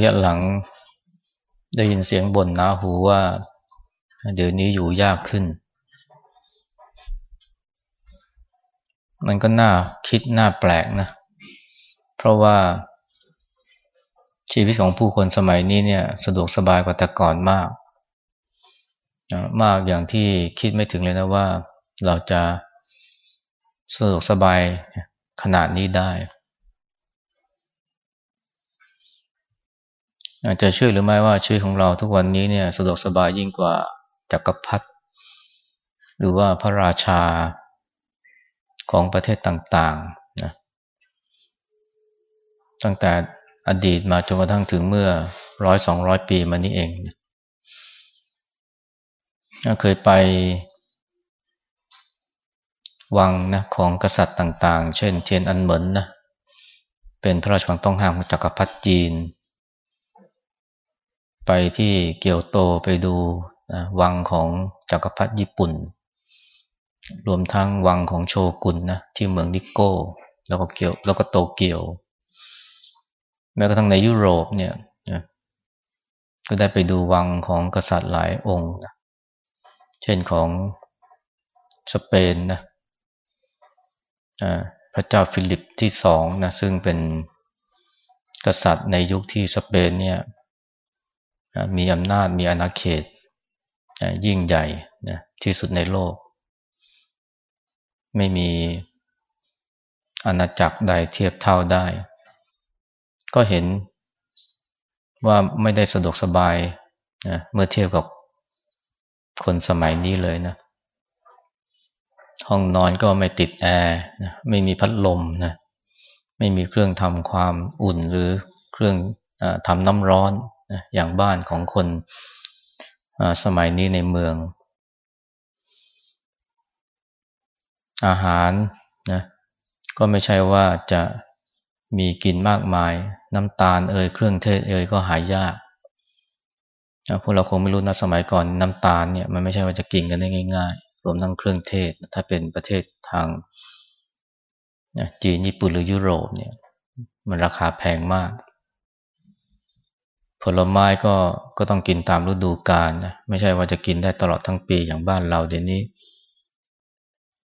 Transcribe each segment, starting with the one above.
ระยะหลังได้ยินเสียงบ่นหนาหูว่า เดี๋ยวนี้อยู่ยากขึ้น มันก็น่าคิดน่าแปลกนะ เพราะว่า ชีวิตของผู้คนสมัยนี้เนี่ยสะดวกสบายกว่าแต่ก่อนมาก มากอย่างที่คิดไม่ถึงเลยนะว่าเราจะสะดวกสบายขนาดนี้ได้ อาจจะเชื่อหรือไม่ว่าชีวิตของเราทุกวันนี้เนี่ยสะดวกสบายยิ่งกว่าจักรพรรดิหรือว่าพระราชาของประเทศต่างๆนะตั้งแต่อดีตมาจนกระทั่งถึงเมื่อร้อยสองร้อยปีมานี้เองนะเคยไปวังนะของกษัตริย์ต่างๆ เช่นเทียนอันเหมินนะเป็นพระราชวังต้องห้ามของจักรพรรดิจีน ไปที่เกียวโตไปดูนะวังของจักรพรรดิญี่ปุ่น รวมทั้งวังของโชกุนนะที่เมืองนิโก้ แล้วก็เกียวแล้วก็โตเกียว แม้กระทั่งในยุโรปเนี่ยนะก็ได้ไปดูวังของกษัตริย์หลายองค์นะเช่นของสเปนนะพระเจ้าฟิลิปที่สองนะซึ่งเป็นกษัตริย์ในยุคที่สเปนเนี่ย มีอำนาจมีอาณาเขตยิ่งใหญ่นะที่สุดในโลก ไม่มีอาณาจักรใดเทียบเท่าได้ ก็เห็นว่าไม่ได้สะดวกสบายนะเมื่อเทียบกับคนสมัยนี้เลยนะ ห้องนอนก็ไม่ติดแอร์นะไม่มีพัดลมนะไม่มีเครื่องทำความอุ่นหรือเครื่องอทำน้ำร้อน นะอย่างบ้านของคนสมัยนี้ในเมือง อาหารนะก็ไม่ใช่ว่าจะมีกินมากมาย น้ำตาลเอ่ยเครื่องเทศเอ่ยก็หายากพวกเราคงไม่รู้นะสมัยก่อนน้ำตาลเนี่ยมันไม่ใช่ว่าจะกินกันได้ง่ายๆ รวมทั้งเครื่องเทศ ถ้าเป็นประเทศทางจีนญี่ปุ่นหรือยุโรปเนี่ยมันราคาแพงมาก ผลไม้ก็ก็ต้องกินตามฤดูกาลนะไม่ใช่ว่าจะกินได้ตลอดทั้งปีอย่างบ้านเราเดี๋ยวนี้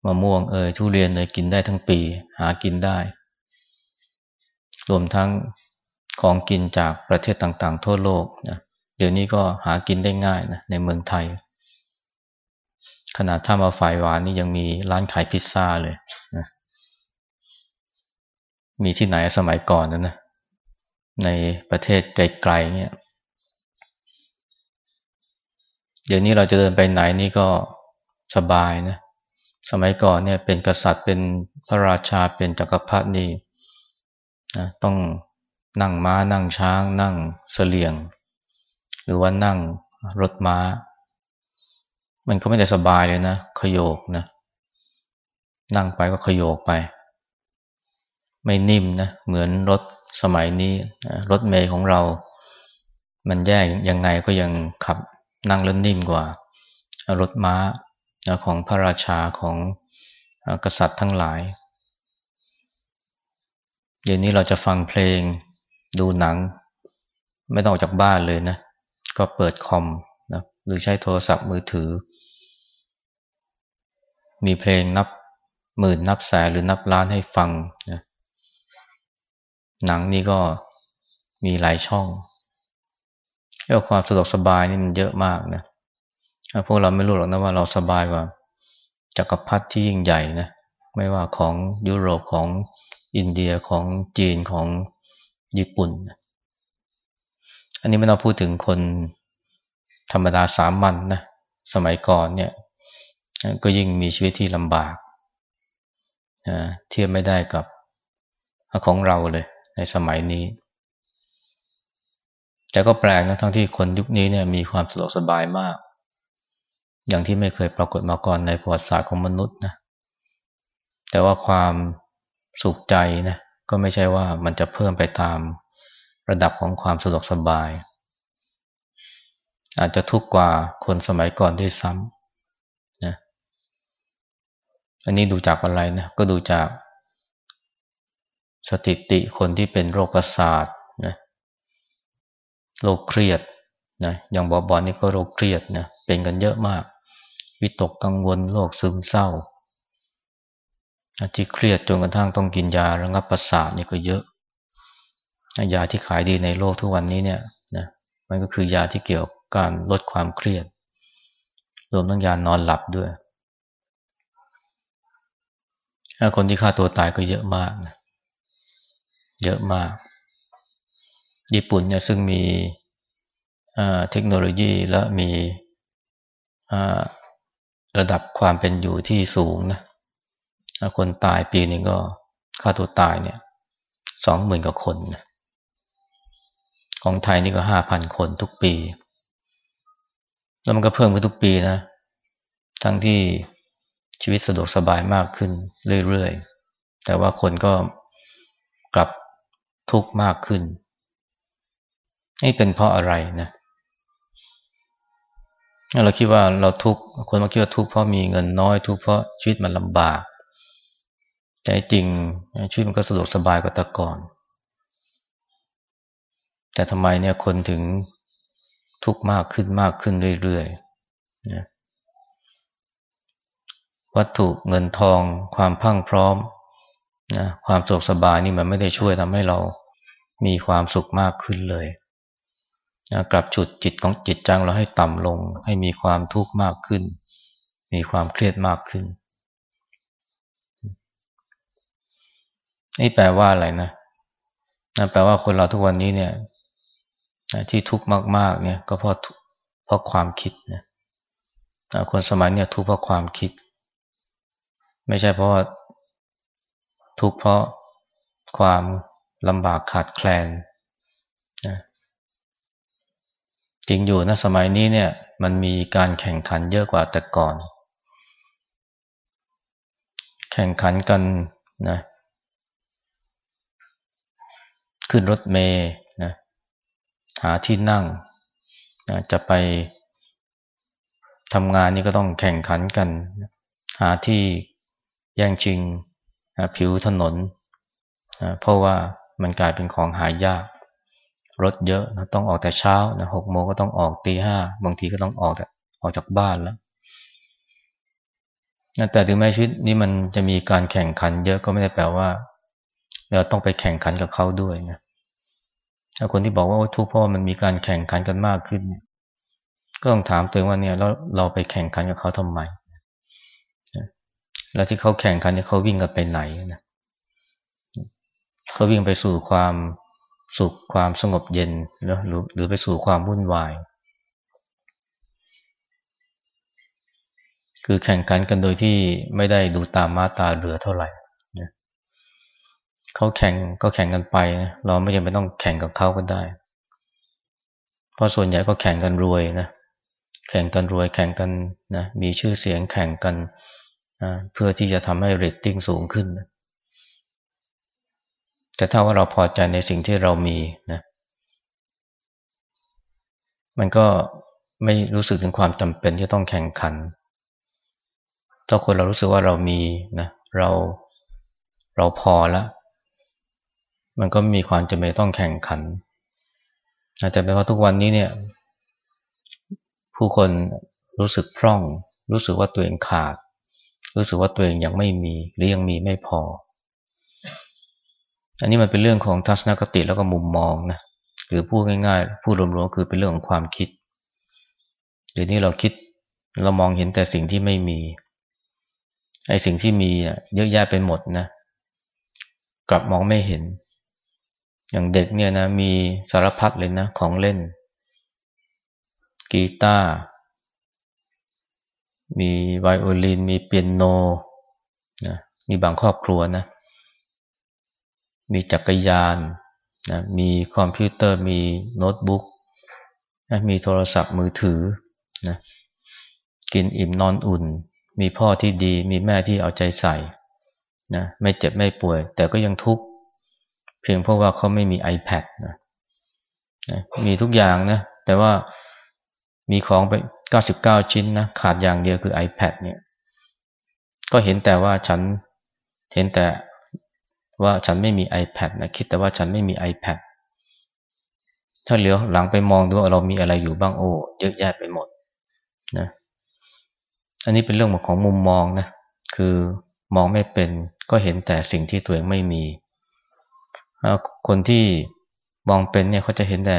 มะม่วงเอยทุเรียนเอยกินได้ทั้งปี หากินได้ รวมทั้งของกินจากประเทศต่างๆ ทั่วโลกนะเดี๋ยวนี้ก็หากินได้ง่ายนะในเมืองไทย ขนาดถ้ามาฝ่ายหวานนี่ยังมีร้านขายพิซซ่าเลยนะมีที่ไหนสมัยก่อนนะนะ ในประเทศไกลๆเนี่ย เดี๋ยวนี้เราจะเดินไปไหนนี่ก็สบายนะ สมัยก่อนเนี่ยเป็นกษัตริย์เป็นพระราชาเป็นจักรพรรดินี่นะต้องนั่งม้านั่งช้าง นั่งเสลียง หรือว่านั่งรถม้า มันก็ไม่ได้สบายเลยนะ ขยโยกนะ นั่งไปก็ขยโยกไป ไม่นิ่มนะ เหมือนรถ สมัยนี้รถเมย์ของเรา มันแย่ยังไงก็ยังขับนั่งแล้วนิ่มกว่า รถม้าของพระราชาของกษัตริย์ทั้งหลาย เดี๋ยวนี้เราจะฟังเพลงดูหนัง ไม่ต้องออกจากบ้านเลยนะ ก็เปิดคอมนะหรือใช้โทรศัพท์มือถือ มีเพลงนับหมื่นนับแสนหรือนับล้านให้ฟังนะ หนังนี่ก็มีหลายช่องเรื่องความสะดวกสบายนี่มันเยอะมากนะพวกเราไม่รู้หรอกนะว่าเราสบายกว่าจักรพรรดิที่ยิ่งใหญ่นะไม่ว่าของยุโรปของอินเดียของจีนของญี่ปุ่น อันนี้ไม่ต้องพูดถึงคนธรรมดาสามัญนนะสมัยก่อนเนี่ย ก็ยิ่งมีชีวิตที่ลำบากเทียบไม่ได้กับของเราเลย ในสมัยนี้ แต่ก็แปลกนะทั้งที่คนยุคนี้เนี่ยมีความสะดวกสบายมาก อย่างที่ไม่เคยปรากฏมาก่อนในประวัติศาสตร์ของมนุษย์นะแต่ว่าความสุขใจนะก็ไม่ใช่ว่ามันจะเพิ่มไปตามระดับของความสะดวกสบาย อาจจะทุกข์กว่าคนสมัยก่อนด้วยซ้ำนะอันนี้ดูจากอะไรนะก็ดูจาก สถิติคนที่เป็นโรคประสาทนะโรคเครียดนะอย่างบอบอลนี่ก็โรคเครียดนะเป็นกันเยอะมาก วิตกกังวลโรคซึมเศร้าที่เครียดจนกระทั่งต้องกินยาระงับประสาทนี่ก็เยอะ ยาที่ขายดีในโลกทุกวันนี้เนี่ยนะมันก็คือยาที่เกี่ยวกับการลดความเครียด รวมทั้งยานอนหลับด้วยคนที่ฆ่าตัวตายก็เยอะมากนะ เยอะมาก ญี่ปุ่นเนี่ยซึ่งมีเทคโนโลยีและมีระดับความเป็นอยู่ที่สูงนะคนตายปีนึงก็ฆ่าตัวตายเนี่ยสองหมื่นกว่าคนนะของไทยนี่ก็ห้าพันคนทุกปี แล้วมันก็เพิ่มขึ้นทุกปีนะ ทั้งที่ชีวิตสะดวกสบายมากขึ้นเรื่อยๆ แต่ว่าคนก็กลับ ทุกข์มากขึ้นนี่เป็นเพราะอะไรนะเราคิดว่าเราทุกข์คนมาคิดว่าทุกข์เพราะมีเงินน้อยทุกข์เพราะชีวิตมันลำบาก แต่จริงชีวิตมันก็สะดวกสบายกว่าแต่ก่อน แต่ทำไมเนี่ยคนถึงทุกข์มากขึ้นมากขึ้นเรื่อยๆนะวัตถุเงินทองความพังพร้อม นะความสุขสบายนี่มันไม่ได้ช่วยทำให้เรามีความสุขมากขึ้นเลยนะกลับจุดจิตของจิตจังเราให้ต่ำลง ให้มีความทุกข์มากขึ้น มีความเครียดมากขึ้น นี่แปลว่าอะไรนะนะแปลว่าคนเราทุกวันนี้เนี่ยที่ทุกข์มาก ๆ เนี่ย ก็เพราะเพราะความคิดนะคนสมัยเนี่ยทุกข์เพราะความคิด ไม่ใช่เพราะ ทุกข์เพราะความลำบากขาดแคลนนะจริงอยู่นะสมัยนี้เนี่ยมันมีการแข่งขันเยอะกว่าแต่ก่อน แข่งขันกันนะขึ้นรถเมย์นะหาที่นั่งนะจะไปทำงานนี่ก็ต้องแข่งขันกัน หาที่แย่งชิง ผิวถนนนะเพราะว่ามันกลายเป็นของหายาก รถเยอะนะต้องออกแต่เช้านะหกโมงก็ต้องออกตีห้าบางทีก็ต้องออกออกจากบ้านแล้วนะแต่ถึงแม้ชีวิตนี้มันจะมีการแข่งขันเยอะก็ไม่ได้แปลว่า เราต้องไปแข่งขันกับเขาด้วยนะคนที่บอกว่าทุกพราะมันมีการแข่งขันกันมากขึ้น ก็ต้องถามตัวเองว่าเนี่ยเราเราไปแข่งขันกับเขาทำไม แล้วที่เขาแข่งขันเนี่ยเขาวิ่งกันไปไหนนะเขาวิ่งไปสู่ความสุขความสงบเย็นหรือหรือไปสู่ความวุ่นวาย คือแข่งขันกันโดยที่ไม่ได้ดูตามมาตาเรือเท่าไหร่เขาแข่งก็แข่งกันไปนะเราไม่จำเป็นต้องแข่งกับเขาก็ได้ เพราะส่วนใหญ่ก็แข่งกันรวยนะแข่งกันรวยแข่งกันนะมีชื่อเสียงแข่งกัน นะเพื่อที่จะทำให้เรตติ้งสูงขึ้นนะแต่ถ้าว่าเราพอใจในสิ่งที่เรามีนะมันก็ไม่รู้สึกถึงความจำเป็นที่ต้องแข่งขัน ถ้าคนเรารู้สึกว่าเรามีนะเราเราพอแล้วมันก็มีความจำเป็นต้องแข่งขัน อาจจะเป็นเพราะทุกวันนี้เนี่ย ผู้คนรู้สึกพร่อง รู้สึกว่าตัวเองขาด รู้สึกว่าตัวเองยังไม่มีหรือยังมีไม่พอ อันนี้มันเป็นเรื่องของทัศนคติแล้วก็มุมมองนะหรือพูดง่ายๆพูดรวมๆคือเป็นเรื่องของความคิดเดี๋ยวนี้เราคิดเรามองเห็นแต่สิ่งที่ไม่มีไอ้สิ่งที่มีเยอะแยะไปหมดนะกลับมองไม่เห็น อย่างเด็กเนี่ยนะมีสารพัดเลยนะของเล่น กีตาร์ มีไวโอลิน มีเปียโนนะนี่บางครอบครัวนะ มีจักรยานนะมีคอมพิวเตอร์ มีโน้ตบุ๊กนะมีโทรศัพท์มือถือนะกินอิ่มนอนอุ่น มีพ่อที่ดี มีแม่ที่เอาใจใส่นะไม่เจ็บไม่ป่วย แต่ก็ยังทุกข์ เพียงเพราะว่าเขาไม่มี iPad นะนะมีทุกอย่างนะ แต่ว่ามีของไป 99 ชิ้นนะขาดอย่างเดียวคือ iPad เนี่ยก็เห็นแต่ว่าฉันเห็นแต่ว่าฉันไม่มี iPad นะคิดแต่ว่าฉันไม่มี iPad ถ้าเหลียวหลังไปมองดูว่าเรามีอะไรอยู่บ้างโอ้เยอะแยะไปหมดนะอันนี้เป็นเรื่องของมุมมองนะคือมองไม่เป็นก็เห็นแต่สิ่งที่ตัวเองไม่มี คนที่มองเป็นเนี่ยเขาจะเห็นแต่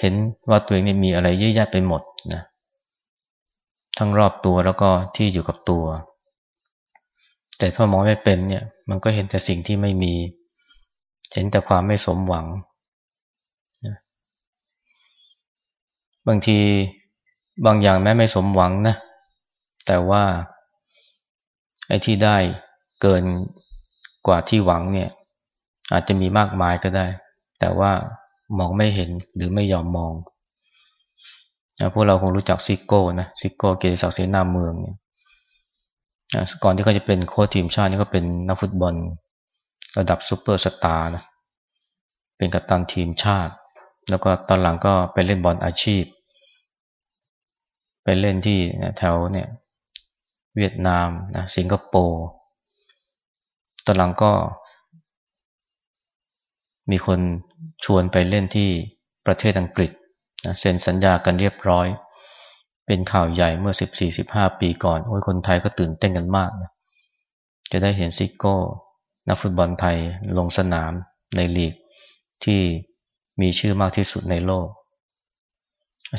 เห็นว่าตัวเองนี่มีอะไรเยอะแยะไปหมดนะทั้งรอบตัวแล้วก็ที่อยู่กับตัว แต่ถ้ามองไม่เป็นเนี่ย มันก็เห็นแต่สิ่งที่ไม่มี เห็นแต่ความไม่สมหวังนะบางทีบางอย่างแม้ไม่สมหวังนะแต่ว่าไอ้ที่ได้เกินกว่าที่หวังเนี่ย อาจจะมีมากมายก็ได้ แต่ว่า มองไม่เห็นหรือไม่ยอมมองพวกเราคงรู้จักซิโก้นะซิโก้เกียรติศักดิ์เสนาเมืองเนี่ยก่อนที่เขาจะเป็นโค้ชทีมชาตินี่ก็เป็นนักฟุตบอล ระดับซูเปอร์สตาร์นะเป็นกัปตันทีมชาติ แล้วก็ตอนหลังก็ไปเล่นบอลอาชีพ ไปเล่นที่แถวเนี่ยเวียดนามนะสิงคโปร์ตอนหลังก็ มีคนชวนไปเล่นที่ประเทศอังกฤษนะเซ็นสัญญากันเรียบร้อย เป็นข่าวใหญ่เมื่อ 14-15 ปีก่อน โอ้ยคนไทยก็ตื่นเต้นกันมากนะจะได้เห็นซิโก้ นักฟุตบอลไทยลงสนามในลีกที่มีชื่อมากที่สุดในโลก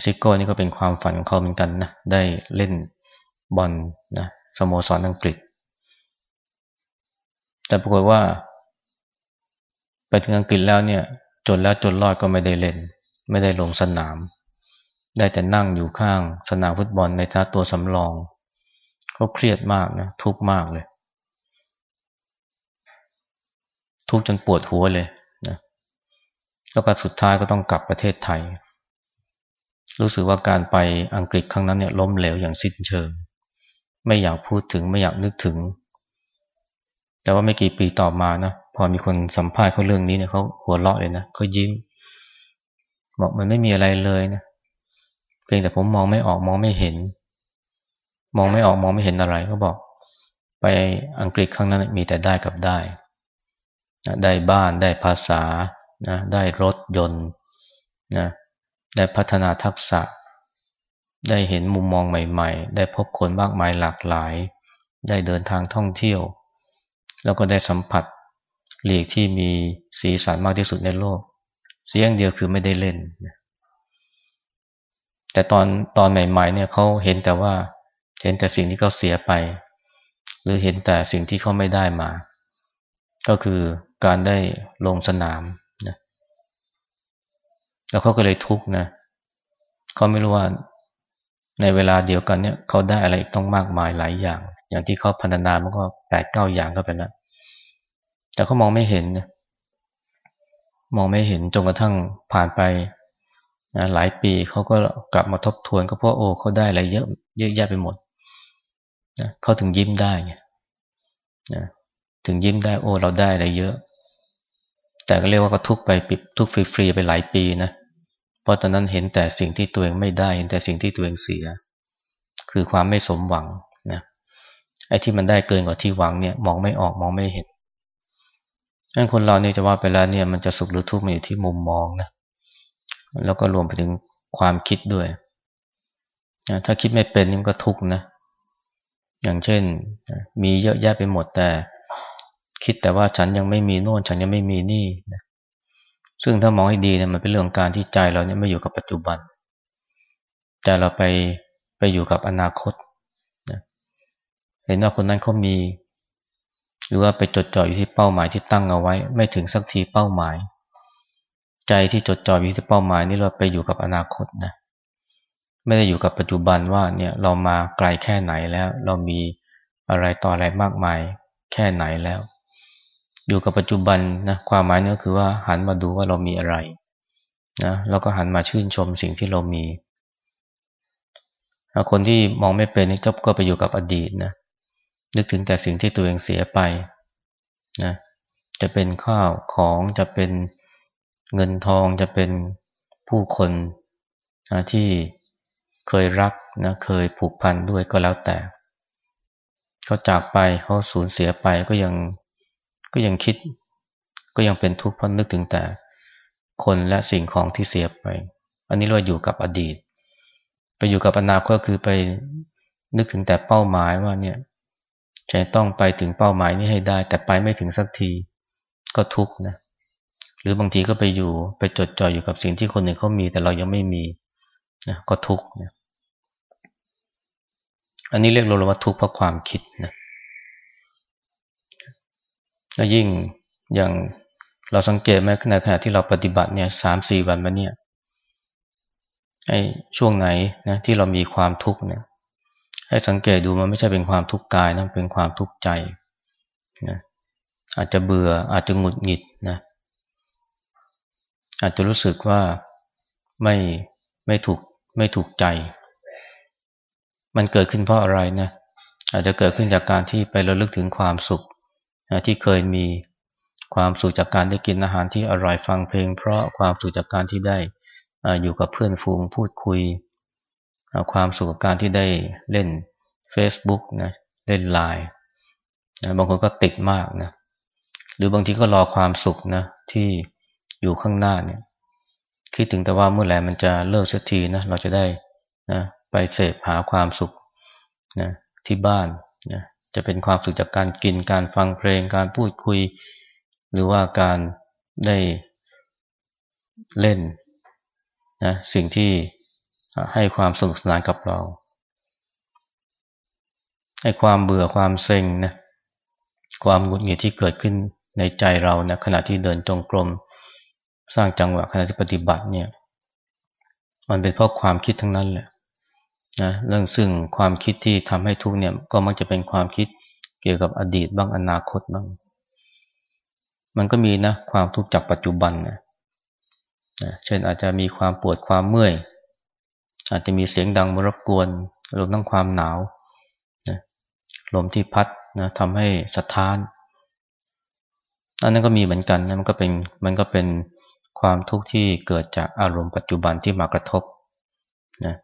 ซิโก้นี่ก็เป็นความฝันของเขาเหมือนกันนะ ได้เล่นบอลนะสโมสรอังกฤษ แต่ปรากฏว่า ถึงอังกฤษแล้วเนี่ย จนแล้วจนรอดก็ไม่ได้เล่น ไม่ได้ลงสนาม ได้แต่นั่งอยู่ข้างสนามฟุตบอลในท่าตัวสำรองเขาเครียดมากนะทุกข์มากเลย ทุกข์จนปวดหัวเลยนะแล้วก็สุดท้ายก็ต้องกลับประเทศไทย รู้สึกว่าการไปอังกฤษครั้งนั้นเนี่ยล้มเหลวอย่างสิ้นเชิง ไม่อยากพูดถึงไม่อยากนึกถึง แต่ว่าไม่กี่ปีต่อมานะ พอมีคนสัมภาษณ์เขาเรื่องนี้เนี่ยเขาหัวเราะเลยนะเขายิ้ม บอกมันไม่มีอะไรเลยนะเพียงแต่ผมมองไม่ออกมองไม่เห็น มองไม่ออกมองไม่เห็นอะไรเขาบอก ไปอังกฤษครั้งนั้นมีแต่ได้กับได้ได้บ้านได้ภาษานะได้รถยนต์นะได้พัฒนาทักษะ ได้เห็นมุมมองใหม่ ๆ ได้พบคนมากมายหลากหลาย ได้เดินทางท่องเที่ยว แล้วก็ได้สัมผัส ลีกที่มีสีสันมากที่สุดในโลก เสียงเดียวคือไม่ได้เล่น แต่ตอนตอนใหม่ๆเนี่ยเขาเห็นแต่ว่าเห็นแต่สิ่งที่เขาเสียไป หรือเห็นแต่สิ่งที่เขาไม่ได้มา ก็คือการได้ลงสนามนะแล้วเขาก็เลยทุกข์นะเขาไม่รู้ว่าในเวลาเดียวกันเนี่ยเขาได้อะไรอีกต้องมากมายหลายอย่าง อย่างที่เขาพัฒนามันก็แปดเก้าอย่างก็เป็นแล้ว แต่เขามองไม่เห็นนะมองไม่เห็นจนกระทั่งผ่านไปนะหลายปีเขาก็กลับมาทบทวนก็เพราะโอ้เขาได้อะไรเยอะเยอะแยะไปหมดนะเขาถึงยิ้มได้ไงนะถึงยิ้มได้โอ้เราได้อะไรเยอะ แต่ก็เรียกว่าก็ทุกไปปิดทุกฟรีๆไปหลายปีนะเพราะตอนนั้นเห็นแต่สิ่งที่ตัวเองไม่ได้เห็นแต่สิ่งที่ตัวเองเสีย คือความไม่สมหวังนะไอ้ที่มันได้เกินกว่าที่หวังเนี่ยมองไม่ออกมองไม่เห็น งั้นคนเราเนี่ยจะว่าไปแล้วเนี่ยมันจะสุขหรือทุกข์มันอยู่ที่มุมมองนะแล้วก็รวมไปถึงความคิดด้วยถ้าคิดไม่เป็นนี่มันก็ทุกข์นะอย่างเช่น มีเยอะแยะไปหมดแต่ คิดแต่ว่าฉันยังไม่มีโน่นฉันยังไม่มีนี่นะซึ่งถ้ามองให้ดีเนี่ยมันเป็นเรื่องการที่ใจเราเนี่ยไม่อยู่กับปัจจุบันใจเราไปไปอยู่กับอนาคตนะเห็นว่าคนนั้นเขามี หรือว่าไปจดจ่ออยู่ที่เป้าหมายที่ตั้งเอาไว้ ไม่ถึงสักทีเป้าหมาย ใจที่จดจ่ออยู่ที่เป้าหมายนี่เราไปอยู่กับอนาคตนะไม่ได้อยู่กับปัจจุบันว่าเนี่ยเรามาไกลแค่ไหนแล้ว เรามีอะไรต่ออะไรมากมายแค่ไหนแล้ว อยู่กับปัจจุบันนะความหมายนี่ก็คือว่าหันมาดูว่าเรามีอะไรนะแล้วก็หันมาชื่นชมสิ่งที่เรามีคนที่มองไม่เป็นนี่ก็ไปอยู่กับอดีตนะ นึกถึงแต่สิ่งที่ตัวเองเสียไปนะจะเป็นข้าวของจะเป็นเงินทองจะเป็นผู้คนนะที่เคยรักนะเคยผูกพันด้วยก็แล้วแต่เขาจากไปเขาสูญเสียไปก็ยังก็ยังคิด ก็ยังเป็นทุกข์เพราะนึกถึงแต่ คนและสิ่งของที่เสียไป อันนี้เราอยู่กับอดีต ไปอยู่กับอนาคตก็คือไปนึกถึงแต่เป้าหมายว่าเนี่ย จะต้องไปถึงเป้าหมายนี้ให้ได้ แต่ไปไม่ถึงสักทีก็ทุกข์นะหรือบางทีก็ไปอยู่ไปจดจ่ออยู่กับสิ่งที่คนอื่นเขามี แต่เรายังไม่มีนะก็ทุกข์นะอันนี้เรียกรวมว่าทุกข์เพราะความคิดนะและยิ่งอย่างเราสังเกตไหมในขณะที่เราปฏิบัติเนี่ยสามสี่วันมาเนี่ยไอ้ช่วงไหนนะที่เรามีความทุกข์เนี่ย ให้สังเกตดูมันไม่ใช่เป็นความทุกข์กายนะเป็นความทุกข์ใจนะอาจจะเบื่ออาจจะหงุดหงิดนะอาจจะรู้สึกว่าไม่ไม่ถูกไม่ถูกใจ มันเกิดขึ้นเพราะอะไรนะอาจจะเกิดขึ้นจากการที่ไประลึกถึงความสุขที่เคยมีความสุขจากการได้กินอาหารที่อร่อยฟังเพลง เพราะความสุขจากการที่ได้อยู่กับเพื่อนฝูงพูดคุย ความสุขกับการที่ได้เล่น Facebook นะเล่นไลน์นะบางคนก็ติดมากนะหรือบางทีก็รอความสุขนะที่อยู่ข้างหน้าเนี่ยคิดถึงแต่ว่าเมื่อไหร่มันจะเลิกสักทีนะเราจะได้นะไปเสพหาความสุขนะที่บ้านนะจะเป็นความสุขจากการกินการฟังเพลงการพูดคุย หรือว่าการได้เล่นนะสิ่งที่ ให้ความสนุกสนานกับเราให้ความเบื่อความเซ็งนะความหงุดหงิดที่เกิดขึ้นในใจเรานะขณะที่เดินจงกรมสร้างจังหวะขณะที่ปฏิบัติเนี่ยมันเป็นเพราะความคิดทั้งนั้นแหละนะเรื่องซึ่งความคิดที่ทำให้ทุกเนี่ยก็มักจะเป็นความคิดเกี่ยวกับอดีตบ้างอนาคตบ้าง มันก็มีนะความทุกข์จากปัจจุบันนะนะเช่นอาจจะมีความปวดความเมื่อย อาจจะมีเสียงดังมรบกวนรวมทั้งความหนาวนะลมที่พัดนะทำให้สะท้านอันนั้นก็มีเหมือนกันนะมันก็เป็นมันก็เป็นความทุกข์ที่เกิดจากอารมณ์ปัจจุบันที่มากระทบนะ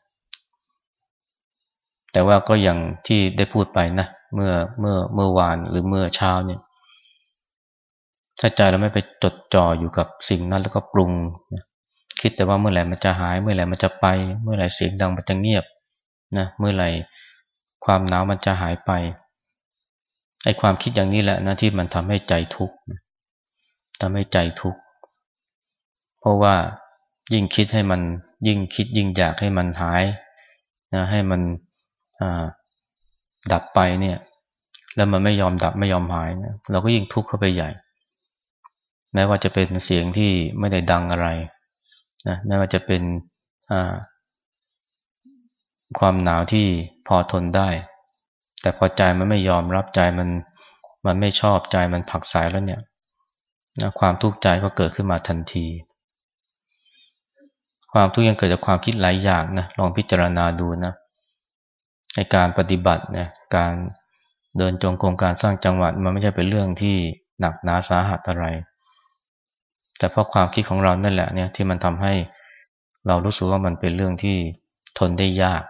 แต่ว่าก็อย่างที่ได้พูดไปนะเมื่อเมื่อเมื่อวานหรือเมื่อเช้าเนี่ยถ้าใจเราไม่ไปจดจ่ออยู่กับสิ่งนั้นแล้วก็ปรุงนะ คิดแต่ว่าเมื่อไหร่มันจะหาย เมื่อไหร่มันจะไป เมื่อไหร่เสียงดังมันจะเงียบนะเมื่อไหร่ความหนาวมันจะหายไปไอ้ความคิดอย่างนี้แหละนะที่มันทำให้ใจทุกข์ทำให้ใจทุกข์เพราะว่ายิ่งคิดให้มันยิ่งคิดยิ่งอยากให้มันหายนะให้มันดับไปเนี่ย แล้วมันไม่ยอมดับไม่ยอมหายนะเราก็ยิ่งทุกข์เข้าไปใหญ่ แม้ว่าจะเป็นเสียงที่ไม่ได้ดังอะไร นะแม้ว่าจะเป็นความหนาวที่พอทนได้ แต่พอใจมันไม่ยอมรับใจมันมันไม่ชอบใจมันผักสายแล้วเนี่ยนะความทุกข์ใจก็เกิดขึ้นมาทันที ความทุกข์ยังเกิดจากความคิดหลายอย่างนะลองพิจารณาดูนะในการปฏิบัตินะการเดินจงกรมการสร้างจังหวัดมันไม่ใช่เป็นเรื่องที่หนักหนาสาหัสอะไร แต่เพราะความคิดของเรานั่นแหละเนี่ยที่มันทำให้เรารู้สึกว่ามันเป็นเรื่องที่ทนได้ยาก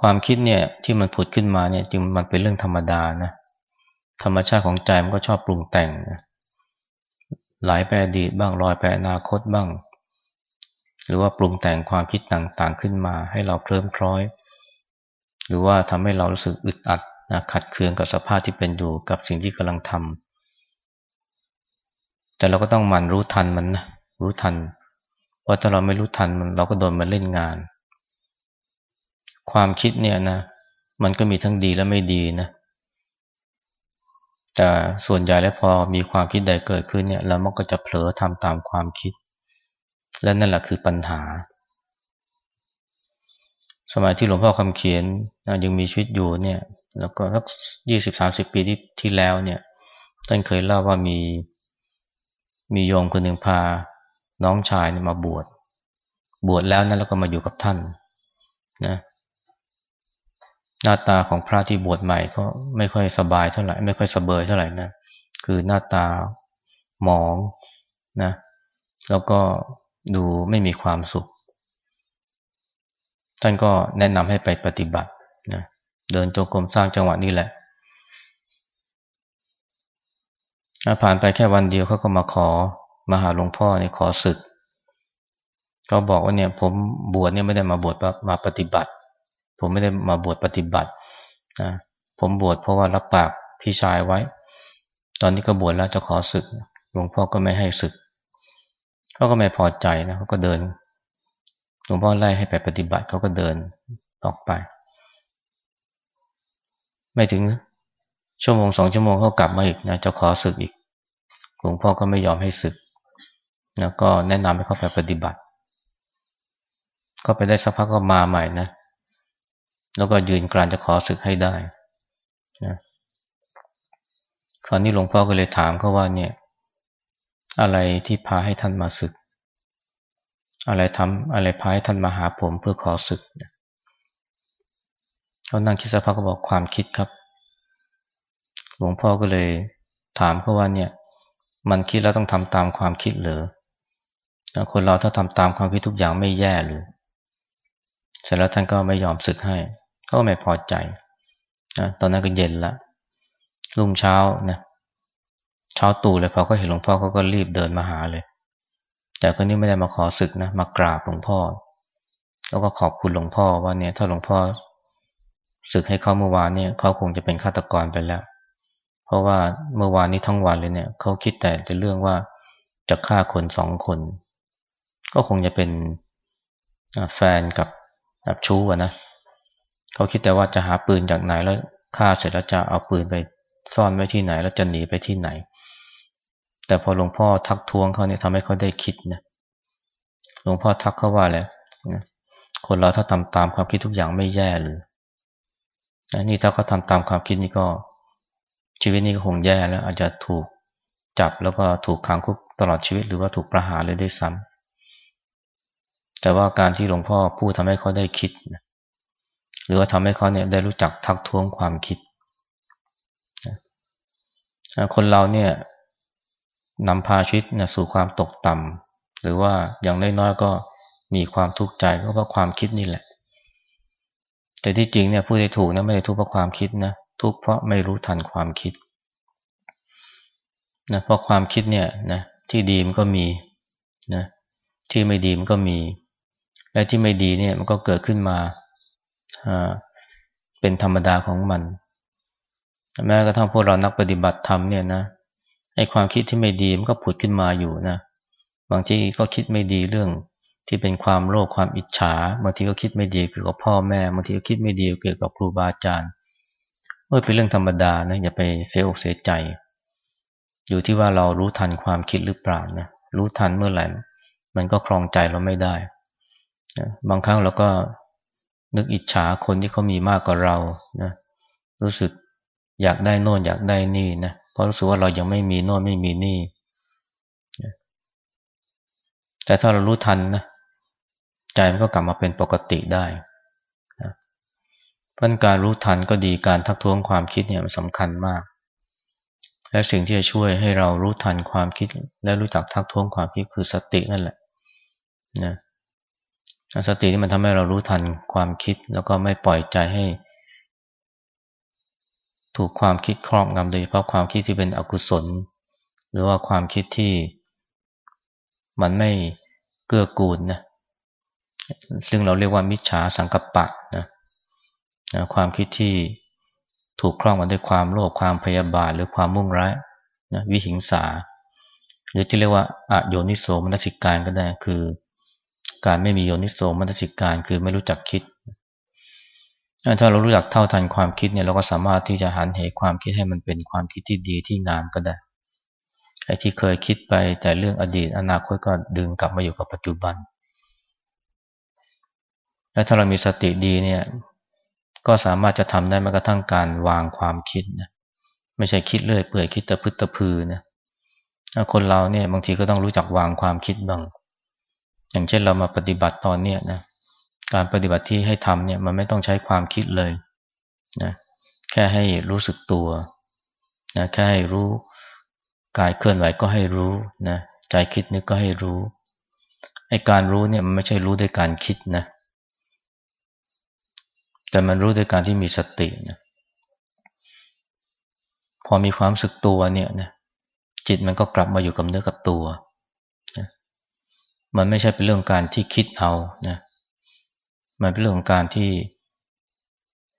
ความคิดเนี่ยที่มันผุดขึ้นมาเนี่ยจริงมันเป็นเรื่องธรรมดานะธรรมชาติของใจมันก็ชอบปรุงแต่งนะหลายไปอดีตบ้างลอยไปอนาคตบ้าง หรือว่าปรุงแต่งความคิดต่างๆขึ้นมาให้เราเคลิ้มคล้อย หรือว่าทำให้เรารู้สึกอึดอัด นะขัดเคืองกับสภาพที่เป็นอยู่กับสิ่งที่กำลังทำแต่เราก็ต้องมันรู้ทันมันนะรู้ทันเพราะถ้าเราไม่รู้ทันมันเราก็โดนมาเล่นงาน ความคิดเนี่ยนะ มันก็มีทั้งดีและไม่ดีนะ แต่ส่วนใหญ่แล้วพอมีความคิดใดเกิดขึ้นเนี่ย เรามันก็จะเผลอทำตามความคิด และนั่นแหละคือปัญหาสมัยที่หลวงพ่อคำเขียนยังมีชีวิตอยู่เนี่ย แล้วก็สักยี่สิบสาสิบปีที่ที่แล้วเนี่ย ท่านเคยเล่าว่ามีมีโยมคนหนึ่งพาน้องชายเนี่ยมาบวช บวชแล้วนั่นแล้วก็มาอยู่กับท่านนะหน้าตาของพระที่บวชใหม่ก็ไม่ค่อยสบายเท่าไหร่ไม่ค่อยสเบยเท่าไหร่นะคือหน้าตาหมองนะ แล้วก็ดูไม่มีความสุข ท่านก็แนะนำให้ไปปฏิบัติ เดินจงกรมสร้างจังหวะนี้แหละผ่านไปแค่วันเดียวเขาก็มาขอมาหาหลวงพ่อเนี่ยขอศึกเขาบอกว่าเนี่ยผมบวชเนี่ยไม่ได้มาบวชมาปฏิบัติ ผมไม่ได้มาบวชปฏิบัตินะผมบวชเพราะว่ารับปากพี่ชายไว้ ตอนนี้ก็บวชแล้วจะขอศึก หลวงพ่อก็ไม่ให้ศึกเขาก็ไม่พอใจนะเขาก็เดิน หลวงพ่อไล่ให้ไปปฏิบัติเขาก็เดินออกไป ไม่ถึงชั่วโมงสองชั่วโมงเขากลับมาอีกนะจะขอศึกอีกหลวงพ่อก็ไม่ยอมให้ศึก แล้วก็แนะนำให้เขาไปปฏิบัติ ก็ไปได้สักพักก็มาใหม่นะ แล้วก็ยืนกรานจะขอศึกให้ได้นะคราวนี้หลวงพ่อก็เลยถามเขาว่าเนี่ย อะไรที่พาให้ท่านมาศึก อะไรทำอะไรพาให้ท่านมาหาผมเพื่อขอศึก เขานั่งคิดสักพักก็บอกความคิดครับ หลวงพ่อก็เลยถามเขาว่าเนี่ย มันคิดแล้วต้องทำตามความคิดหรือคนเราถ้าทำตามความคิดทุกอย่างไม่แย่หรือเสร็จแล้วท่านก็ไม่ยอมศึกให้เขาไม่พอใจนะตอนนั้นก็เย็นละรุ่งเช้านะเช้าตู่เลยพอเขาเห็นหลวงพ่อเขาก็รีบเดินมาหาเลย แต่คนนี้ไม่ได้มาขอศึกนะ มากราบหลวงพ่อ แล้วก็ขอบคุณหลวงพ่อว่าเนี่ย ถ้าหลวงพ่อ ศึกให้เขาเมื่อวานเนี่ยเขาคงจะเป็นฆาตกรไปแล้ว เพราะว่าเมื่อวานนี้ทั้งวันเลยเนี่ยเขาคิดแต่จะเรื่องว่าจะฆ่าคนสองคน ก็คงจะเป็นแฟนกับกับชู้นะเขาคิดแต่ว่าจะหาปืนจากไหนแล้วฆ่าเสร็จแล้วจะเอาปืนไปซ่อนไว้ที่ไหน แล้วจะหนีไปที่ไหน แต่พอหลวงพ่อทักท้วงเขาเนี่ยทำให้เขาได้คิดนะหลวงพ่อทักเขาว่าแหละคนเราถ้าทำตามความคิดทุกอย่างไม่แย่หรือ นี่ถ้าเขาทำตามความคิดนี่ก็ ชีวิตนี้ก็คงแย่แล้ว อาจจะถูกจับแล้วก็ถูกขังคุกตลอดชีวิตหรือว่าถูกประหารเลยด้วยซ้ำแต่ว่าการที่หลวงพ่อพูดทำให้เขาได้คิด หรือว่าทำให้เขาเนี่ยได้รู้จักทักท้วงความคิด คนเราเนี่ยนำพาชีวิตนะสู่ความตกต่ำหรือว่าอย่างน้อยๆก็มีความทุกข์ใจก็เพราะความคิดนี่แหละ แต่ที่จริงเนี่ยผู้ที่ถูกนะไม่ได้ทุกข์เพราะความคิดนะทุกข์เพราะไม่รู้ทันความคิดนะเพราะความคิดเนี่ยนะที่ดีมันก็มีนะที่ไม่ดีมันก็มี และที่ไม่ดีเนี่ยมันก็เกิดขึ้นมาเป็นธรรมดาของมัน แม้กระทั่งพวกเรานักปฏิบัติธรรมเนี่ยนะไอ้ความคิดที่ไม่ดีมันก็ผุดขึ้นมาอยู่นะบางทีก็คิดไม่ดีเรื่อง ที่เป็นความโลภความอิจฉาบางทีก็คิดไม่ดีเกี่ยวกับพ่อแม่บางทีก็คิดไม่ดีเกี่ยวกับครูบาอาจารย์เมื่อเป็นเรื่องธรรมดานะอย่าไปเสียอกเสียใจ อยู่ที่ว่าเรารู้ทันความคิดหรือเปล่านะรู้ทันเมื่อไหร่มันก็ครองใจเราไม่ได้บางครั้งเราก็นึกอิจฉาคนที่เขามีมากกว่าเรานะรู้สึกอยากได้โน่นอยากได้นี่นะเพราะรู้สึกว่าเรายังไม่มีโน่นไม่มีนี่แต่ถ้าเรารู้ทันนะ ใจมันก็กลับมาเป็นปกติได้นะเพราะการรู้ทันก็ดีการทักท้วงความคิดเนี่ยมันสำคัญมาก และสิ่งที่จะช่วยให้เรารู้ทันความคิด และรู้จักทักท้วงความคิดคือสตินั่นแหละนะสตินี่มันทำให้เรารู้ทันความคิด แล้วก็ไม่ปล่อยใจให้ ถูกความคิดครอบงำโดยเฉพาะความคิดที่เป็นอกุศล หรือว่าความคิดที่มันไม่เกื้อกูลนะ ซึ่งเราเรียกว่ามิจฉาสังกัปปะนะนะความคิดที่ถูกครอบงำด้วยความโลภความพยาบาทหรือความมุ่งร้ายนะวิหิงสา หรือที่เรียกว่าอโยนิโสมนสิการก็ได้คือ การไม่มีโยนิโสมนสิการคือไม่รู้จักคิด ถ้าเรารู้จักเท่าทันความคิดเนี่ยเราก็สามารถที่จะหันเหความคิดให้มันเป็นความคิดที่ดีที่งามก็ได้ไอ้ที่เคยคิดไปแต่เรื่องอดีตอนาคตก็ดึงกลับมาอยู่กับปัจจุบัน และถ้าเรามีสติดีเนี่ย ก็สามารถจะทำได้แม้กระทั่งการวางความคิดนะไม่ใช่คิดเรื่อยเปื่อยคิดตะพึดตะพือนะคนเราเนี่ยบางทีก็ต้องรู้จักวางความคิดบ้าง อย่างเช่นเรามาปฏิบัติตอนเนี้ยนะการปฏิบัติที่ให้ทำเนี่ยมันไม่ต้องใช้ความคิดเลยนะแค่ให้รู้สึกตัวนะแค่ให้รู้กายเคลื่อนไหวก็ให้รู้นะใจคิดนึกก็ให้รู้ไอ้การรู้เนี่ยมันไม่ใช่รู้ด้วยการคิดนะ แต่มันรู้ด้วยการที่มีสตินะพอมีความสึกตัวเนี่ยนะจิตมันก็กลับมาอยู่กับเนื้อกับตัวนะมันไม่ใช่เป็นเรื่องการที่คิดเอานะมันเป็นเรื่องของการที่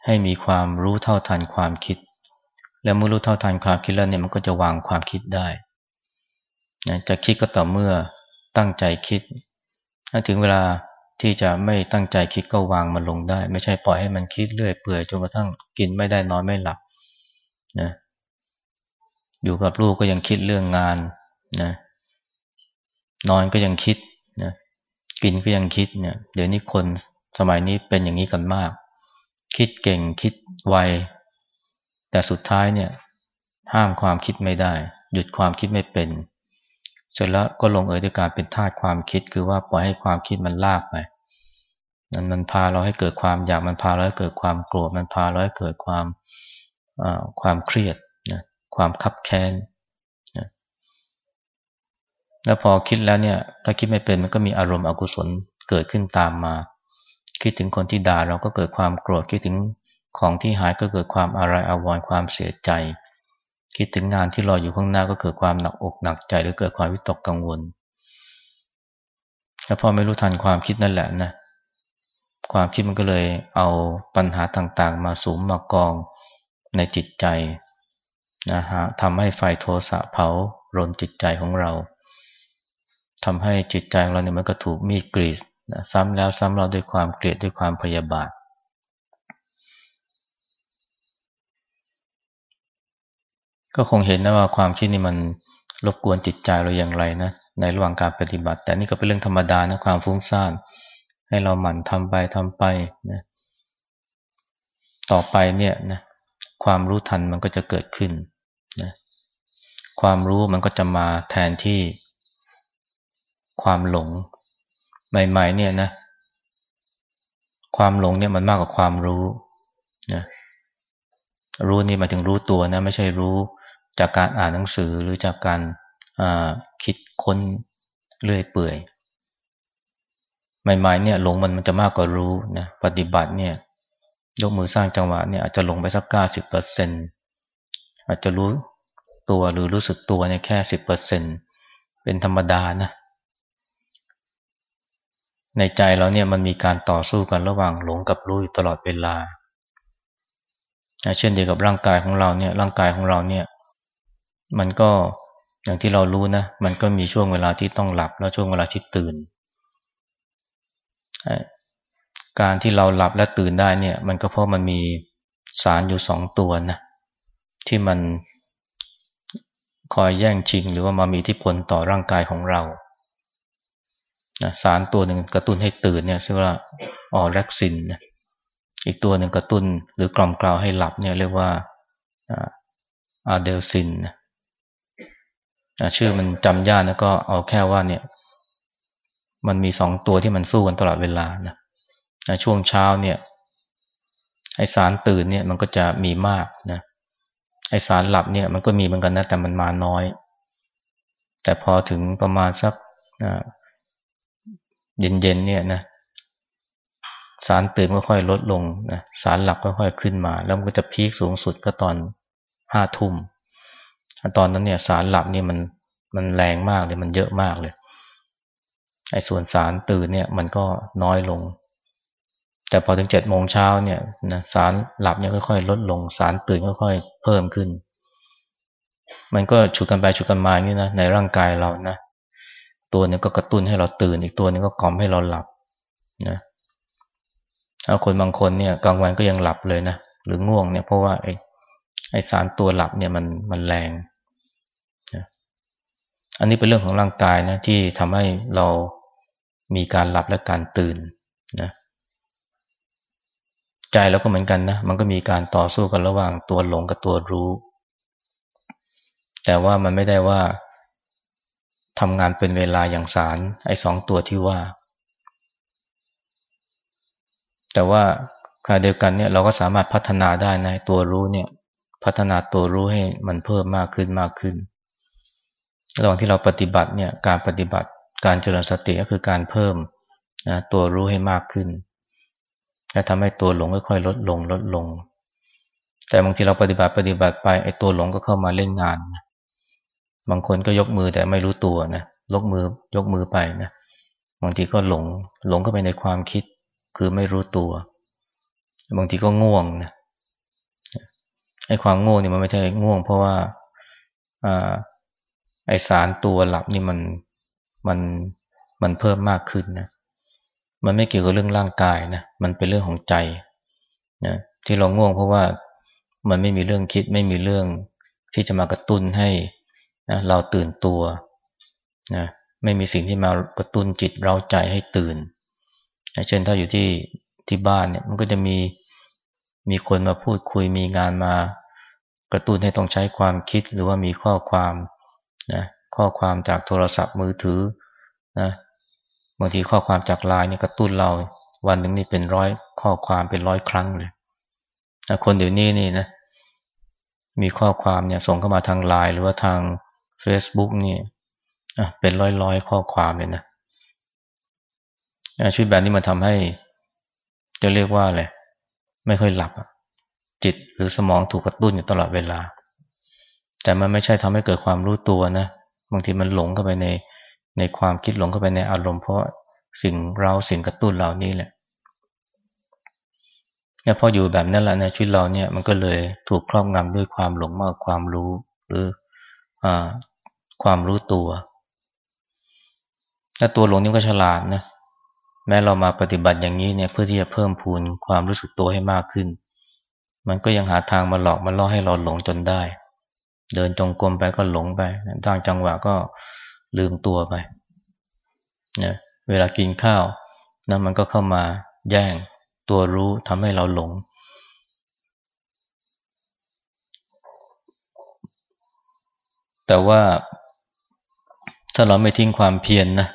ให้มีความรู้เท่าทันความคิด แล้วเมื่อรู้เท่าทันความคิดแล้วเนี่ยมันก็จะวางความคิดได้นะจะคิดก็ต่อเมื่อตั้งใจคิด ถ้าถึงเวลา ที่จะไม่ตั้งใจคิดก็วางมันลงได้ ไม่ใช่ปล่อยให้มันคิดเรื่อยเปื่อยจนกระทั่งกินไม่ได้นอนไม่หลับนะอยู่กับลูกก็ยังคิดเรื่องงานนะนอนก็ยังคิดนะกินก็ยังคิดเนี่ยเดี๋ยวนี้คนสมัยนี้เป็นอย่างนี้กันมาก คิดเก่งคิดไว แต่สุดท้ายเนี่ย ห้ามความคิดไม่ได้ หยุดความคิดไม่เป็น เสร็จแล้วก็ลงเอยด้วยการเป็นทาสความคิด คือว่าปล่อยให้ความคิดมันลากไปนั้นมันพาเราให้เกิดความอยากมันพาเราให้เกิดความโกรธมันพาเราให้เกิดความความเครียดนะความคับแค้นนะแล้วพอคิดแล้วเนี่ย ถ้าคิดไม่เป็นมันก็มีอารมณ์อกุศลเกิดขึ้นตามมา คิดถึงคนที่ด่าเราก็เกิดความโกรธคิดถึงของที่หายก็เกิดความอะไรอาวรณ์ความเสียใจ คิดถึงงานที่รออยู่ข้างหน้าก็เกิดความหนักอกหนักใจหรือเกิดความวิตกกังวลแล้วพอไม่รู้ทันความคิดนั่นแหละนะความคิดมันก็เลยเอาปัญหาต่างๆ มาสูมมากองในจิตใจนะฮะทำให้ไฟโทสะเผารนจิตใจของเราทำให้จิตใจของเราเนี่ยมันก็ถูกมีดกรีดนะซ้ำแล้วซ้ำเราด้วยความเกลียดด้วยความพยาบาท ก็คงเห็นนะว่าความคิดนี่มันรบกวนจิตใจเราอย่างไรนะในระหว่างการปฏิบัติ แต่นี่ก็เป็นเรื่องธรรมดานะความฟุ้งซ่านให้เราหมั่นทำไปทำไปนะต่อไปเนี่ยนะความรู้ทันมันก็จะเกิดขึ้นนะความรู้มันก็จะมาแทนที่ความหลง ใหม่ๆเนี่ยนะ ความหลงเนี่ยมันมากกว่าความรู้นะรู้นี่หมายถึงรู้ตัวนะ ไม่ใช่รู้ จากการอ่านหนังสือหรือจากการคิดค้นเรื่อยเปื่อยใหม่ๆเนี่ยหลงมันมันจะมากกว่ารู้นะปฏิบัติเนี่ยยกมือสร้างจังหวะเนี่ยอาจจะหลงไปสักเก้าสิบเปอร์เซ็นอาจจะรู้ตัวหรือรู้สึกตัวเนี่ยแค่สิบเปอร์เซ็นเป็นธรรมดานะในใจเราเนี่ยมันมีการต่อสู้กันระหว่างหลงกับรู้อยู่ตลอดเวลา เช่นเดียวกับร่างกายของเราเนี่ยร่างกายของเราเนี่ย มันก็อย่างที่เรารู้นะ มันก็มีช่วงเวลาที่ต้องหลับ แล้วช่วงเวลาที่ตื่น การที่เราหลับและตื่นได้เนี่ย มันก็เพราะมันมีสารอยู่สองตัวนะที่มันคอยแย่งชิงหรือว่ามามีที่ผลต่อร่างกายของเรานะสารตัวหนึ่งกระตุ้นให้ตื่นเนี่ยชื่อว่าออแรกซินนะอีกตัวหนึ่งกระตุ้นหรือกล่อมกล่าวให้หลับเนี่ยเรียกว่าอาเดลซินนะ ชื่อมันจำยากแล้วก็เอาแค่ว่าเนี่ย มันมีสองตัวที่มันสู้กันตลอดเวลานะช่วงเช้าเนี่ยไอสารตื่นเนี่ยมันก็จะมีมากนะไอสารหลับเนี่ยมันก็มีเหมือนกันนะแต่มันมาน้อย แต่พอถึงประมาณสักเย็นๆเนี่ยนะสารตื่นก็ค่อยลดลงนะสารหลับก็ค่อยขึ้นมา แล้วมันก็จะพีคสูงสุดก็ตอนห้าทุ่ม ตอนนั้นเนี่ยสารหลับนี่มันมันแรงมากเลยมันเยอะมากเลยไอ้ส่วนสารตื่นเนี่ยมันก็น้อยลง แต่พอถึงเจ็ดโมงเช้าเนี่ยนะสารหลับเนี่ยค่อยๆลดลง สารตื่นค่อยๆเพิ่มขึ้น มันก็ฉุดกันไปฉุดกันมาอย่างนี้นะในร่างกายเรานะตัวนึงก็กระตุ้นให้เราตื่น อีกตัวนึงก็กล่อมให้เราหลับนะเอาคนบางคนเนี่ยกลางวันก็ยังหลับเลยนะหรือง่วงเนี่ยเพราะว่าไอ้ ไอสารตัวหลับเนี่ยมันมันแรงอันนี้เป็นเรื่องของร่างกายนะที่ทำให้เรามีการหลับและการตื่นนะใจเราก็เหมือนกันนะมันก็มีการต่อสู้กันระหว่างตัวหลงกับตัวรู้ แต่ว่ามันไม่ได้ว่าทำงานเป็นเวลาอย่างสารไอ้สองตัวที่ว่า แต่ว่าขณะเดียวกันเนี่ยเราก็สามารถพัฒนาได้นะตัวรู้เนี่ย พัฒนาตัวรู้ให้มันเพิ่มมากขึ้นมากขึ้น ระหว่างที่เราปฏิบัติเนี่ยการปฏิบัติการเจริญสติก็คือการเพิ่มนะตัวรู้ให้มากขึ้น และทำให้ตัวหลงค่อยๆลดลงลดลง แต่บางทีเราปฏิบัติปฏิบัติไปไอ้ตัวหลงก็เข้ามาเล่นงานบางคนก็ยกมือแต่ไม่รู้ตัวนะยกมือยกมือไปนะบางทีก็หลงหลงเข้าไปในความคิด คือไม่รู้ตัว บางทีก็ง่วงนะ ไอ้ความง่วงนี่ยมันไม่ใช่ง่วง เพราะว่าไอสารตัวหลับนี่มันมันมันเพิ่มมากขึ้นนะ มันไม่เกี่ยวกับเรื่องร่างกายนะ มันเป็นเรื่องของใจนะที่เราง่วงเพราะว่ามันไม่มีเรื่องคิดไม่มีเรื่องที่จะมากระตุ้นให้นะเราตื่นตัวนะไม่มีสิ่งที่มากระตุ้นจิตเราใจให้ตื่นนะเช่นถ้าอยู่ที่ที่บ้านเนี่ยมันก็จะมี มีคนมาพูดคุยมีงานมากระตุ้นให้ต้องใช้ความคิดหรือว่ามีข้อความนะข้อความจากโทรศัพท์มือถือนะบางทีข้อความจากไลน์นี่กระตุ้นเรา วันหนึ่งนี่เป็นร้อยข้อความเป็นร้อยครั้งเลยนะคนเดี๋ยวนี้นี่นะมีข้อความเนี่ยส่งเข้ามาทางไลน์หรือว่าทาง Facebook นี่เป็นร้อยร้อยข้อความเลยนะชีวิตแบบนี้มันทำให้จะเรียกว่าอะไร ไม่ค่อยหลับ จิตหรือสมองถูกกระตุ้นอยู่ตลอดเวลา แต่มันไม่ใช่ทำให้เกิดความรู้ตัวนะ บางทีมันหลงเข้าไปในในความคิดหลงเข้าไปในอารมณ์เพราะสิ่งเราสิ่งกระตุ้นเหล่านี้แหละเนี่ยพออยู่แบบนั้นแหละในชีวิตเราเนี่ยมันก็เลยถูกครอบงำด้วยความหลงมากความรู้หรืออความรู้ตัว แต่ตัวหลงนี่ก็ฉลาดนะ แม้เรามาปฏิบัติอย่างนี้เนี่ยเพื่อที่จะเพิ่มพูนความรู้สึกตัวให้มากขึ้น มันก็ยังหาทางมาหลอกมาล่อให้เราหลงจนได้ เดินจงกรมไปก็หลงไปทางจังหวะก็ลืมตัวไปนะเวลากินข้าวนะมันก็เข้ามาแย่งตัวรู้ทำให้เราหลง แต่ว่าถ้าเราไม่ทิ้งความเพียรนนะ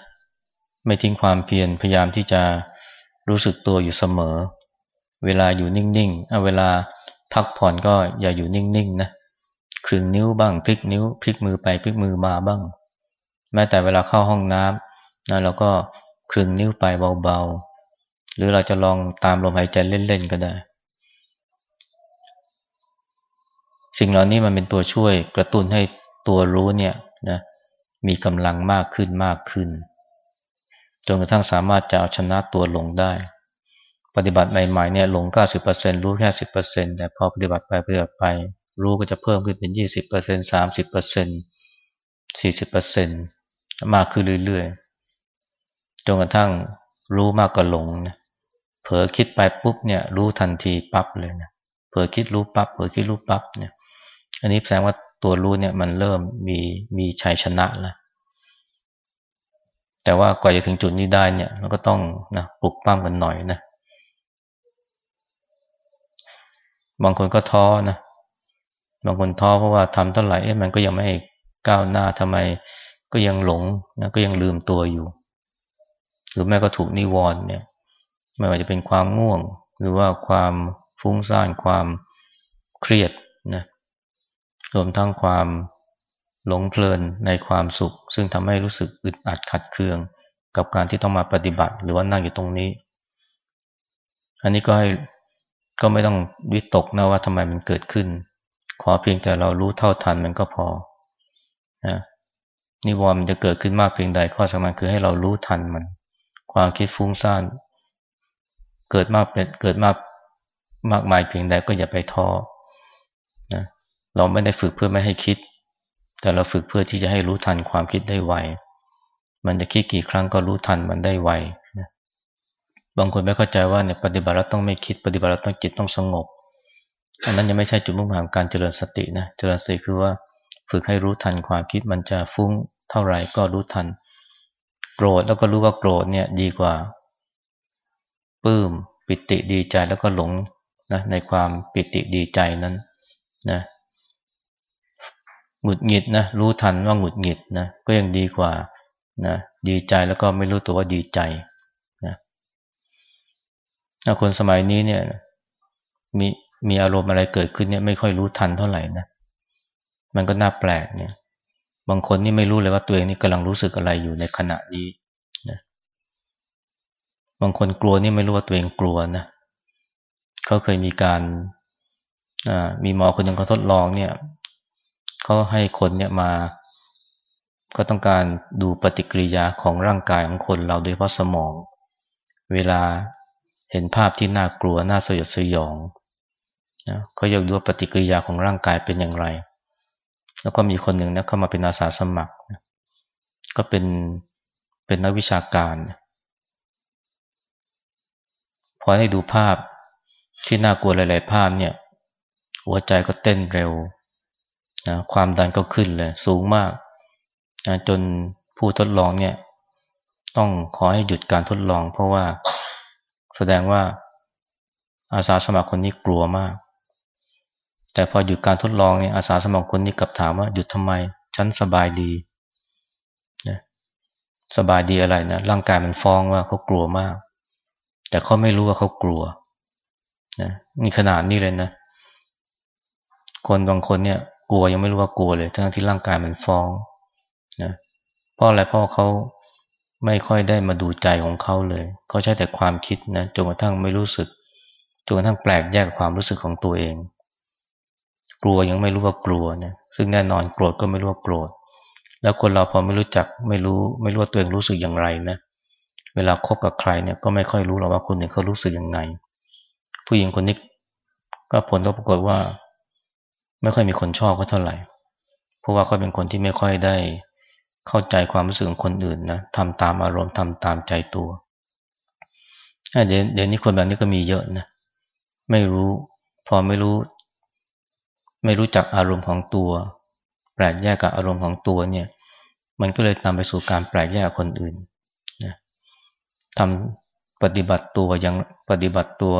ไม่ทิ้งความเพียรพยายามที่จะรู้สึกตัวอยู่เสมอ เวลาอยู่นิ่งๆเวลาพักผ่อนก็อย่าอยู่นิ่งๆนะคลึงนิ้วบ้างพลิกนิ้วพลิกมือไปพลิกมือมาบ้าง แม้แต่เวลาเข้าห้องน้ำนะเราก็คลึงนิ้วไปเบาๆ หรือเราจะลองตามลมหายใจเล่นๆก็ได้ สิ่งเหล่านี้มันเป็นตัวช่วยกระตุ้นให้ตัวรู้เนี่ยนะมีกำลังมากขึ้นมากขึ้น จนกระทั่งสามารถจะเอาชนะตัวหลงได้ ปฏิบัติใหม่ๆเนี่ยหลง 90%รู้แค่ 10%แต่พอปฏิบัติไปปฏิบัติไป รู้ก็จะเพิ่มขึ้นเป็น 20% 30% 40%มากขึ้นเรื่อยๆจนกระทั่งรู้มากกว่าหลงนะเผลอคิดไปปุ๊บเนี่ยรู้ทันทีปั๊บเลยนะเผลอคิดรู้ปั๊บเผลอคิดรู้ปั๊บเนี่ย อันนี้แสดงว่าตัวรู้เนี่ยมันเริ่มมีมีชัยชนะแล้ว แต่ว่ากว่าจะถึงจุดนี้ได้เนี่ยเราก็ต้องนะปลุกปั้มกันหน่อยนะ บางคนก็ท้อนะ บางคนท้อเพราะว่าทำเท่าไหร่มันก็ยังไม่ก้าวหน้าทำไมก็ยังหลงนะก็ยังลืมตัวอยู่ หรือแม้ก็ถูกนิวรณ์เนี่ย ไม่ว่าจะเป็นความง่วง หรือว่าความฟุ้งซ่านความเครียดนะรวมทั้งความ หลงเพลินในความสุข ซึ่งทำให้รู้สึกอึดอัดขัดเคือง กับการที่ต้องมาปฏิบัติ หรือว่านั่งอยู่ตรงนี้ อันนี้ก็ให้ก็ไม่ต้องวิตกนะว่าทำไมมันเกิดขึ้น ขอเพียงแต่เรารู้เท่าทันมันก็พอนะนิวรณ์มันจะเกิดขึ้นมากเพียงใดข้อสำคัญคือให้เรารู้ทันมัน ความคิดฟุ้งซ่านเกิดมากเป็นเกิดมากมากมายเพียงใดก็อย่าไปท้อนะเราไม่ได้ฝึกเพื่อไม่ให้คิด แต่เราฝึกเพื่อที่จะให้รู้ทันความคิดได้ไว มันจะคิดกี่ครั้งก็รู้ทันมันได้ไวนะบางคนไม่เข้าใจว่าเนี่ยปฏิบัติแล้วต้องไม่คิดปฏิบัติแล้วต้องจิตต้องสงบ อันนั้นยังไม่ใช่จุดมุ่งหมายของการเจริญสตินะ เจริญสติคือว่าฝึกให้รู้ทันความคิดมันจะฟุ้งเท่าไหร่ก็รู้ทัน โกรธแล้วก็รู้ว่าโกรธเนี่ยดีกว่าปื้มปิติดีใจแล้วก็หลงนะในความปิติดีใจนั้นนะ หงุดหงิดนะรู้ทันว่าหงุดหงิดนะก็ยังดีกว่านะดีใจแล้วก็ไม่รู้ตัวว่าดีใจนะคนสมัยนี้เนี่ยมีมีอารมณ์อะไรเกิดขึ้นเนี่ยไม่ค่อยรู้ทันเท่าไหร่นะมันก็น่าแปลกเนี่ยบางคนนี่ไม่รู้เลยว่าตัวเองนี่กำลังรู้สึกอะไรอยู่ในขณะนี้นะบางคนกลัวนี่ไม่รู้ว่าตัวเองกลัวนะเขาเคยมีการมีหมอคนหนึ่งเขาทดลองเนี่ย เขาให้คนเนี่ยมา ก็ต้องการดูปฏิกิริยาของร่างกายของคนเราโดยเฉพาะสมอง เวลาเห็นภาพที่น่ากลัวน่าสยดสยองนะเขาอยากดูปฏิกิริยาของร่างกายเป็นอย่างไร แล้วก็มีคนหนึ่งนะเข้ามาเป็นอาสาสมัครนะก็เป็นเป็นนักวิชาการ พอให้ดูภาพที่น่ากลัวหลาย ๆ ภาพเนี่ย หัวใจก็เต้นเร็ว นะความดันก็ขึ้นเลยสูงมากนะจนผู้ทดลองเนี่ย ต้องขอให้หยุดการทดลอง เพราะว่าแสดงว่าอาสาสมัครคนนี้กลัวมาก แต่พอหยุดการทดลองเนี่ยอาสาสมัครคนนี้กลับถามว่าหยุดทำไม ฉันสบายดีนะสบายดีอะไรนะร่างกายมันฟ้องว่าเขากลัวมาก แต่เขาไม่รู้ว่าเขากลัวนะนี่ขนาดนี้เลยนะ คนบางคนเนี่ย กลัวยังไม่รู้ว่ากลัวเลย ทั้งที่ร่างกายมันฟ้องนะเพราะอะไรเพราะเขาไม่ค่อยได้มาดูใจของเขาเลยเขาใช้แต่ความคิดนะจนกระทั่งไม่รู้สึกจนกระทั่งแปลกแยกความรู้สึกของตัวเอง กลัวยังไม่รู้ว่ากลัวนะซึ่งแน่นอนโกรธก็ไม่รู้ว่าโกรธ แล้วคนเราพอไม่รู้จักไม่รู้ไม่รู้ว่าตัวเองรู้สึกอย่างไรนะเวลาคบกับใครเนี่ยก็ไม่ค่อยรู้หรอกว่าคนหนึ่งเขารู้สึกยังไง ผู้หญิงคนนี้ก็ผลก็ปรากฏว่า ไม่ค่อยมีคนชอบเขาเท่าไหร่ เพราะว่าเขาเป็นคนที่ไม่ค่อยได้เข้าใจความรู้สึกของคนอื่นนะทำตามอารมณ์ทำตามใจตัวเดี๋ยวเดี๋ยวนี้คนแบบนี้ก็มีเยอะนะ ไม่รู้ พอไม่รู้ ไม่รู้จักอารมณ์ของตัวแปลกแยกกับอารมณ์ของตัวเนี่ย มันก็เลยนำไปสู่การแปลกแยกคนอื่นนะทำปฏิบัติตัวยังปฏิบัติตัว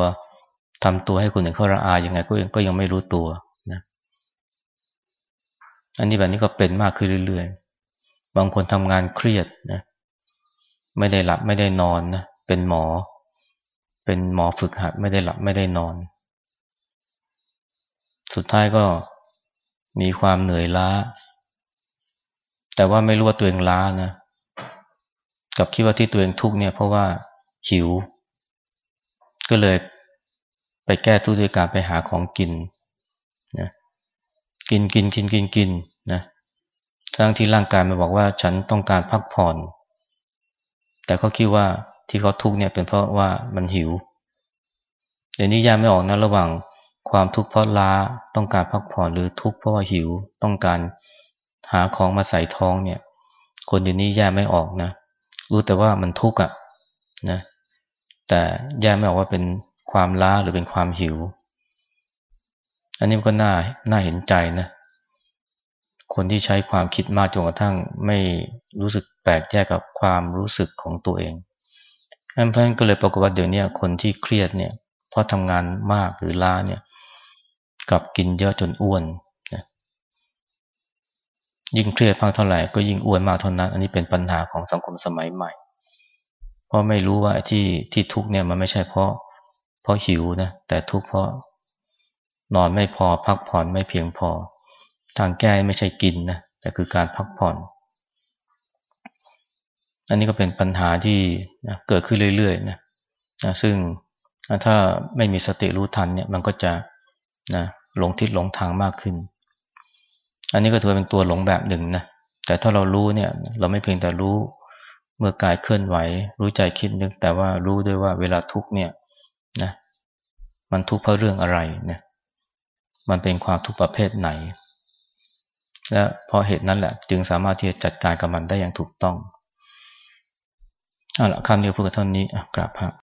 ทำตัวให้คนอื่นเขาระอายังไงก็ยังก็ยังไม่รู้ตัว อันนี้แบบนี้ก็เป็นมากขึ้นเรื่อยๆ บางคนทำงานเครียดนะไม่ได้หลับไม่ได้นอนนะเป็นหมอ เป็นหมอฝึกหัดไม่ได้หลับไม่ได้นอน สุดท้ายก็มีความเหนื่อยล้า แต่ว่าไม่รู้ว่าตัวเองล้านะ กับคิดว่าที่ตัวเองทุกเนี่ยเพราะว่าหิว ก็เลยไปแก้ทุกข์ด้วยการไปหาของกิน กินกินกินกินกินนะทั้งที่ร่างกายมันบอกว่าฉันต้องการพักผ่อน แต่เขาคิดว่าที่เขาทุกข์เนี่ยเป็นเพราะว่ามันหิวเดี๋ยวนี้แยกไม่ออกนะระหว่างความทุกข์เพราะล้าต้องการพักผ่อนหรือทุกข์เพราะว่าหิวต้องการหาของมาใส่ท้องเนี่ย คนเดี๋ยวนี้แยกไม่ออกนะรู้แต่ว่ามันทุกข์อะนะแต่แยกไม่ออกว่าเป็นความล้าหรือเป็นความหิว อันนี้ก็น่าน่าเห็นใจนะ คนที่ใช้ความคิดมากจนกระทั่งไม่รู้สึกแปลกแยกกับความรู้สึกของตัวเองเพราะนั้นก็เลยปรากฏว่าเดี๋ยวนี้คนที่เครียดเนี่ยเพราะทำงานมากหรือล้าเนี่ยกลับกินเยอะจนอ้วนนะยิ่งเครียดมากเท่าไหร่ก็ยิ่งอ้วนมากเท่านั้น อันนี้เป็นปัญหาของสังคมสมัยใหม่ เพราะไม่รู้ว่าที่ที่ทุกเนี่ยมันไม่ใช่เพราะ เพราะหิวนะแต่ทุกเพราะ นอนไม่พอพักผ่อนไม่เพียงพอ ทางแก้ไม่ใช่กินนะแต่คือการพักผ่อน อันนี้ก็เป็นปัญหาที่นะเกิดขึ้นเรื่อยๆนะนะซึ่งถ้าไม่มีสติรู้ทันเนี่ยมันก็จะนะหลงทิศหลงทางมากขึ้น อันนี้ก็ถือเป็นตัวหลงแบบหนึ่งนะแต่ถ้าเรารู้เนี่ย เราไม่เพียงแต่รู้เมื่อกายเคลื่อนไหว รู้ใจคิดนึก แต่ว่ารู้ด้วยว่าเวลาทุกเนี่ยนะมันทุกเพราะเรื่องอะไรเนี่ย มันเป็นความทุกข์ประเภทไหน และเพราะเหตุนั้นแหละ จึงสามารถที่จะจัดการกับมันได้อย่างถูกต้องเอาละคำเดียวพูดกับท่านนี้กราบพระ